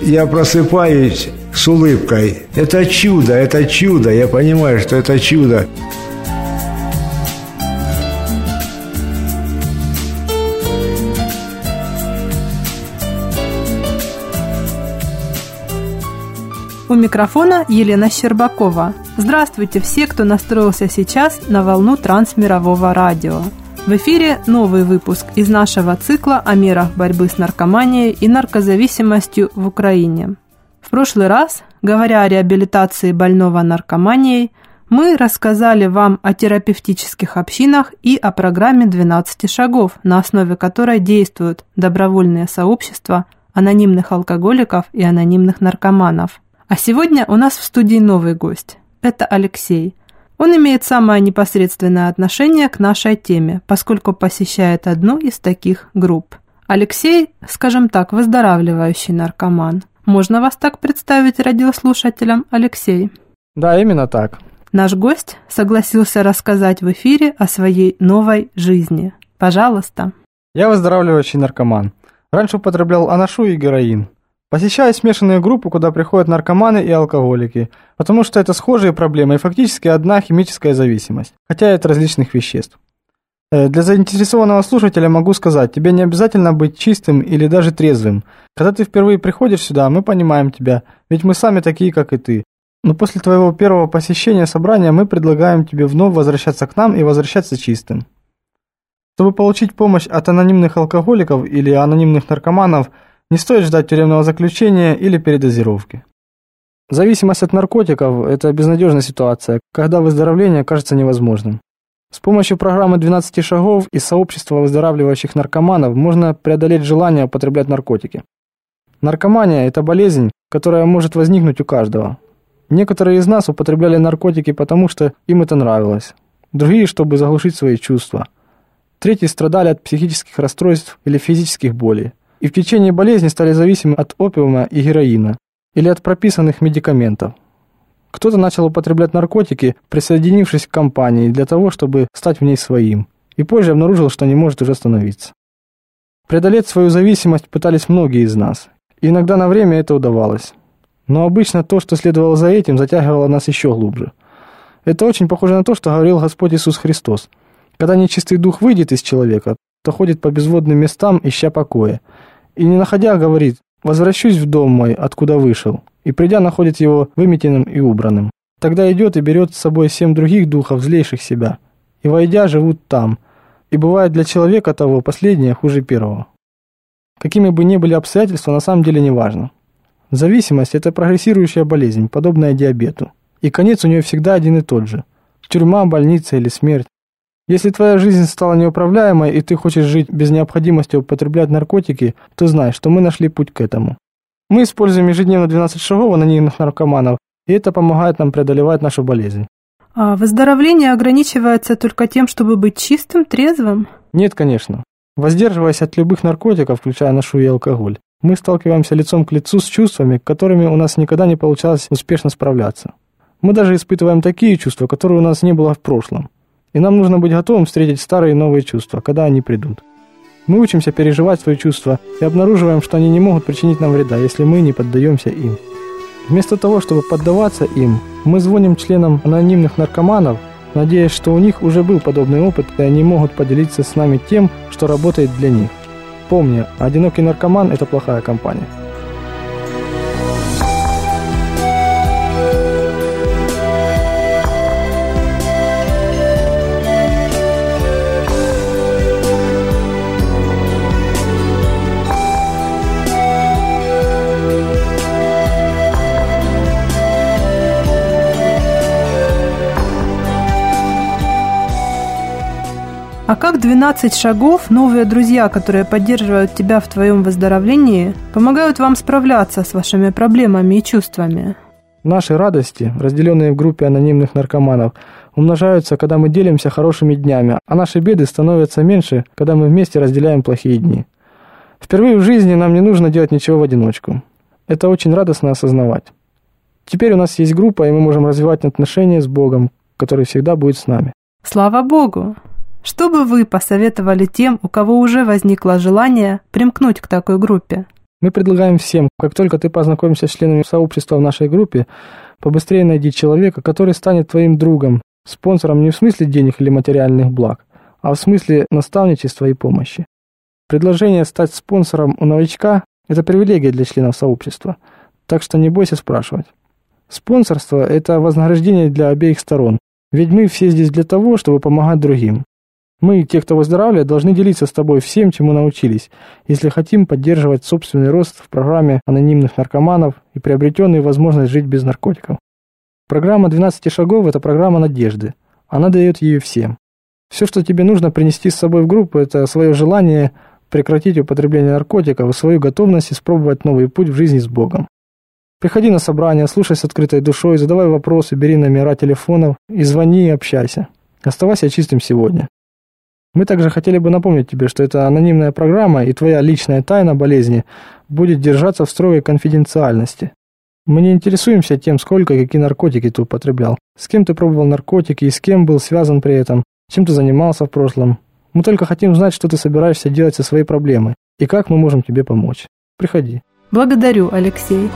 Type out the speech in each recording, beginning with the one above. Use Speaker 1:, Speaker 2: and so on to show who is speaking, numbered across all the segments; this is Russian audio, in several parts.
Speaker 1: Я просыпаюсь с улыбкой. Это чудо, это чудо. Я понимаю, что это чудо.
Speaker 2: У микрофона Елена Щербакова. Здравствуйте все, кто настроился сейчас на волну трансмирового радио. В эфире новый выпуск из нашего цикла о мерах борьбы с наркоманией и наркозависимостью в Украине. В прошлый раз, говоря о реабилитации больного наркоманией, мы рассказали вам о терапевтических общинах и о программе 12 шагов, на основе которой действуют добровольные сообщества анонимных алкоголиков и анонимных наркоманов – а сегодня у нас в студии новый гость. Это Алексей. Он имеет самое непосредственное отношение к нашей теме, поскольку посещает одну из таких групп. Алексей, скажем так, выздоравливающий наркоман. Можно вас так представить радиослушателям, Алексей?
Speaker 3: Да, именно так.
Speaker 2: Наш гость согласился рассказать в эфире о своей новой жизни. Пожалуйста.
Speaker 3: Я выздоравливающий наркоман. Раньше употреблял анашу и героин. Посещаю смешанные группы, куда приходят наркоманы и алкоголики, потому что это схожие проблемы и фактически одна химическая зависимость, хотя и от различных веществ. Э, для заинтересованного слушателя могу сказать, тебе не обязательно быть чистым или даже трезвым. Когда ты впервые приходишь сюда, мы понимаем тебя, ведь мы сами такие, как и ты. Но после твоего первого посещения собрания мы предлагаем тебе вновь возвращаться к нам и возвращаться чистым. Чтобы получить помощь от анонимных алкоголиков или анонимных наркоманов – не стоит ждать тюремного заключения или передозировки. Зависимость от наркотиков – это безнадежная ситуация, когда выздоровление кажется невозможным. С помощью программы 12 шагов и сообщества выздоравливающих наркоманов можно преодолеть желание употреблять наркотики. Наркомания – это болезнь, которая может возникнуть у каждого. Некоторые из нас употребляли наркотики, потому что им это нравилось. Другие, чтобы заглушить свои чувства. Третьи страдали от психических расстройств или физических болей и в течение болезни стали зависимы от опиума и героина или от прописанных медикаментов. Кто-то начал употреблять наркотики, присоединившись к компании для того, чтобы стать в ней своим, и позже обнаружил, что не может уже остановиться. Преодолеть свою зависимость пытались многие из нас, и иногда на время это удавалось. Но обычно то, что следовало за этим, затягивало нас еще глубже. Это очень похоже на то, что говорил Господь Иисус Христос. Когда нечистый дух выйдет из человека, то ходит по безводным местам, ища покоя, и не находя, говорит, «Возвращусь в дом мой, откуда вышел», и придя, находит его выметенным и убранным. Тогда идет и берет с собой семь других духов, злейших себя, и, войдя, живут там, и бывает для человека того последнее хуже первого. Какими бы ни были обстоятельства, на самом деле не важно. Зависимость – это прогрессирующая болезнь, подобная диабету, и конец у нее всегда один и тот же – тюрьма, больница или смерть. Если твоя жизнь стала неуправляемой, и ты хочешь жить без необходимости употреблять наркотики, то знай, что мы нашли путь к этому. Мы используем ежедневно 12 шагов анонимных наркоманов, и это помогает нам преодолевать нашу болезнь.
Speaker 2: А выздоровление ограничивается только тем, чтобы быть чистым, трезвым?
Speaker 3: Нет, конечно. Воздерживаясь от любых наркотиков, включая нашу и алкоголь, мы сталкиваемся лицом к лицу с чувствами, которыми у нас никогда не получалось успешно справляться. Мы даже испытываем такие чувства, которые у нас не было в прошлом. И нам нужно быть готовым встретить старые и новые чувства, когда они придут. Мы учимся переживать свои чувства и обнаруживаем, что они не могут причинить нам вреда, если мы не поддаемся им. Вместо того, чтобы поддаваться им, мы звоним членам анонимных наркоманов, надеясь, что у них уже был подобный опыт, и они могут поделиться с нами тем, что работает для них. Помни, одинокий наркоман – это плохая компания.
Speaker 2: «12 шагов» новые друзья, которые поддерживают тебя в твоем выздоровлении, помогают вам справляться с вашими проблемами и чувствами.
Speaker 3: Наши радости, разделенные в группе анонимных наркоманов, умножаются, когда мы делимся хорошими днями, а наши беды становятся меньше, когда мы вместе разделяем плохие дни. Впервые в жизни нам не нужно делать ничего в одиночку. Это очень радостно осознавать. Теперь у нас есть группа, и мы можем развивать отношения с Богом, который всегда будет с нами.
Speaker 2: Слава Богу! Что бы вы посоветовали тем, у кого уже возникло желание примкнуть к такой группе?
Speaker 3: Мы предлагаем всем, как только ты познакомишься с членами сообщества в нашей группе, побыстрее найди человека, который станет твоим другом, спонсором не в смысле денег или материальных благ, а в смысле наставничества и помощи. Предложение стать спонсором у новичка – это привилегия для членов сообщества, так что не бойся спрашивать. Спонсорство – это вознаграждение для обеих сторон, ведь мы все здесь для того, чтобы помогать другим. Мы, те, кто выздоравливает, должны делиться с тобой всем, чему научились, если хотим поддерживать собственный рост в программе анонимных наркоманов и приобретенную возможность жить без наркотиков. Программа 12 шагов – это программа надежды. Она дает ее всем. Все, что тебе нужно принести с собой в группу, это свое желание прекратить употребление наркотиков и свою готовность испробовать новый путь в жизни с Богом. Приходи на собрание, слушай с открытой душой, задавай вопросы, бери номера телефонов и звони и общайся. Оставайся чистым сегодня. Мы также хотели бы напомнить тебе, что это анонимная программа, и твоя личная тайна болезни будет держаться в строгой конфиденциальности. Мы не интересуемся тем, сколько и какие наркотики ты употреблял, с кем ты пробовал наркотики и с кем был связан при этом, чем ты занимался в прошлом. Мы только хотим знать, что ты собираешься делать со своей проблемой и как мы можем тебе помочь. Приходи.
Speaker 2: Благодарю, Алексей.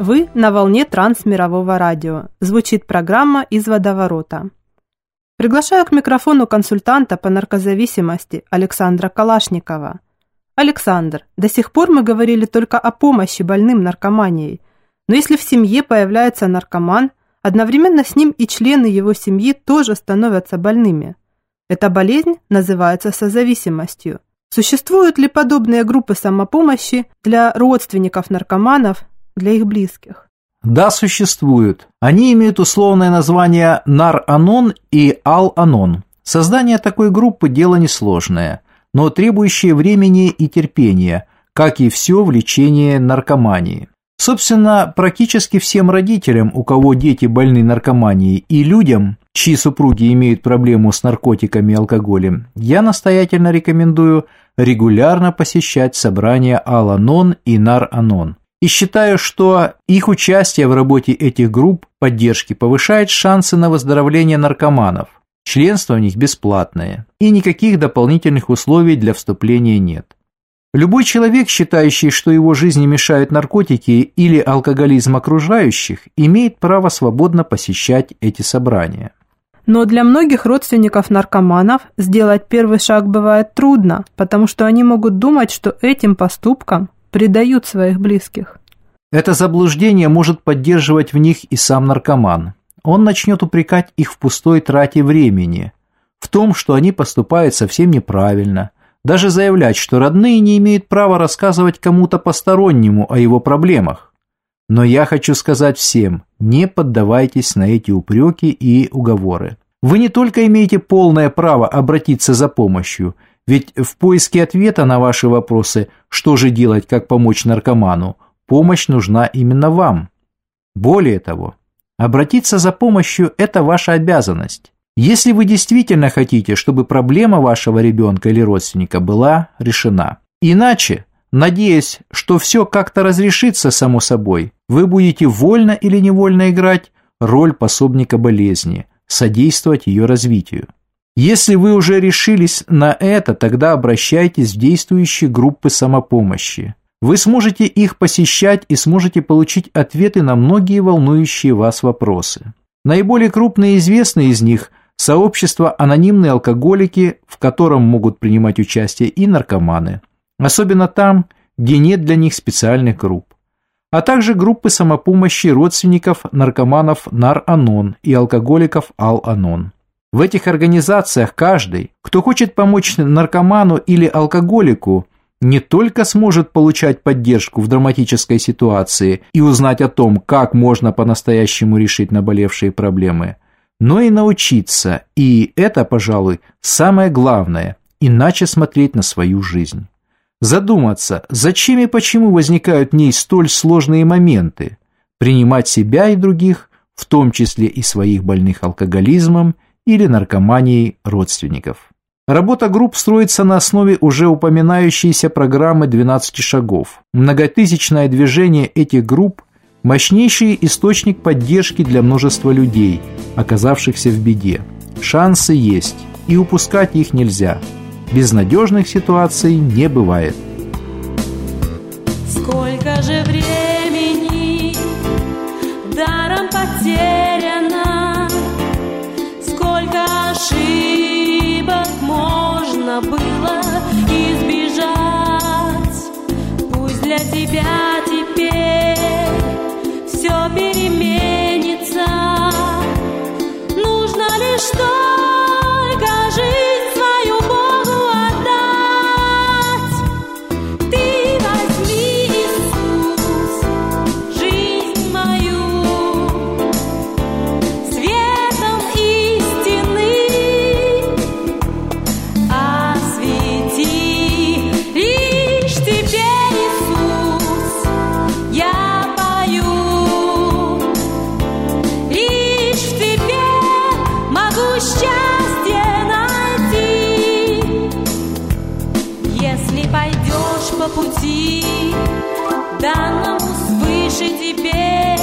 Speaker 2: Вы на волне трансмирового радио. Звучит программа «Из водоворота». Приглашаю к микрофону консультанта по наркозависимости Александра Калашникова. Александр, до сих пор мы говорили только о помощи больным наркоманией. Но если в семье появляется наркоман, одновременно с ним и члены его семьи тоже становятся больными. Эта болезнь называется созависимостью. Существуют ли подобные группы самопомощи для родственников наркоманов для их близких?
Speaker 4: Да, существуют. Они имеют условное название НАР-АНОН и АЛ-АНОН. Создание такой группы – дело несложное, но требующее времени и терпения, как и все в лечении наркомании. Собственно, практически всем родителям, у кого дети больны наркоманией, и людям, чьи супруги имеют проблему с наркотиками и алкоголем, я настоятельно рекомендую регулярно посещать собрания Ал-Анон и Нар-Анон и считаю, что их участие в работе этих групп поддержки повышает шансы на выздоровление наркоманов. Членство в них бесплатное, и никаких дополнительных условий для вступления нет. Любой человек, считающий, что его жизни мешают наркотики или алкоголизм окружающих, имеет право свободно посещать эти собрания.
Speaker 2: Но для многих родственников наркоманов сделать первый шаг бывает трудно, потому что они могут думать, что этим поступком предают своих близких.
Speaker 4: Это заблуждение может поддерживать в них и сам наркоман. Он начнет упрекать их в пустой трате времени, в том, что они поступают совсем неправильно, даже заявлять, что родные не имеют права рассказывать кому-то постороннему о его проблемах. Но я хочу сказать всем, не поддавайтесь на эти упреки и уговоры. Вы не только имеете полное право обратиться за помощью – ведь в поиске ответа на ваши вопросы «что же делать, как помочь наркоману?» помощь нужна именно вам. Более того, обратиться за помощью – это ваша обязанность. Если вы действительно хотите, чтобы проблема вашего ребенка или родственника была решена. Иначе, надеясь, что все как-то разрешится само собой, вы будете вольно или невольно играть роль пособника болезни, содействовать ее развитию. Если вы уже решились на это, тогда обращайтесь в действующие группы самопомощи. Вы сможете их посещать и сможете получить ответы на многие волнующие вас вопросы. Наиболее крупные и известные из них – сообщество «Анонимные алкоголики», в котором могут принимать участие и наркоманы. Особенно там, где нет для них специальных групп. А также группы самопомощи родственников наркоманов «Нар-Анон» и алкоголиков «Ал-Анон». В этих организациях каждый, кто хочет помочь наркоману или алкоголику, не только сможет получать поддержку в драматической ситуации и узнать о том, как можно по-настоящему решить наболевшие проблемы, но и научиться, и это, пожалуй, самое главное, иначе смотреть на свою жизнь. Задуматься, зачем и почему возникают в ней столь сложные моменты, принимать себя и других, в том числе и своих больных алкоголизмом или наркоманией родственников. Работа групп строится на основе уже упоминающейся программы 12 шагов. Многотысячное движение этих групп – мощнейший источник поддержки для множества людей, оказавшихся в беде. Шансы есть, и упускать их нельзя. Безнадежных ситуаций не бывает.
Speaker 5: Сколько же времени даром потеряно, пути, данному свыше тебе,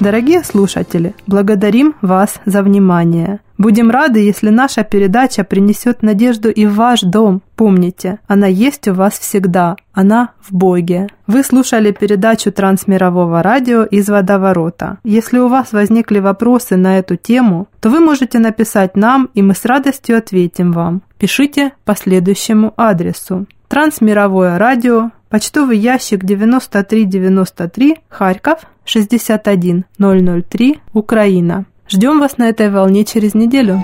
Speaker 2: Дорогие слушатели, благодарим вас за внимание. Будем рады, если наша передача принесет надежду и в ваш дом. Помните, она есть у вас всегда, она в Боге. Вы слушали передачу Трансмирового радио из Водоворота. Если у вас возникли вопросы на эту тему, то вы можете написать нам, и мы с радостью ответим вам. Пишите по следующему адресу. Трансмировое радио, почтовый ящик 9393, Харьков, 61003, Украина. Ждем вас на этой волне через неделю.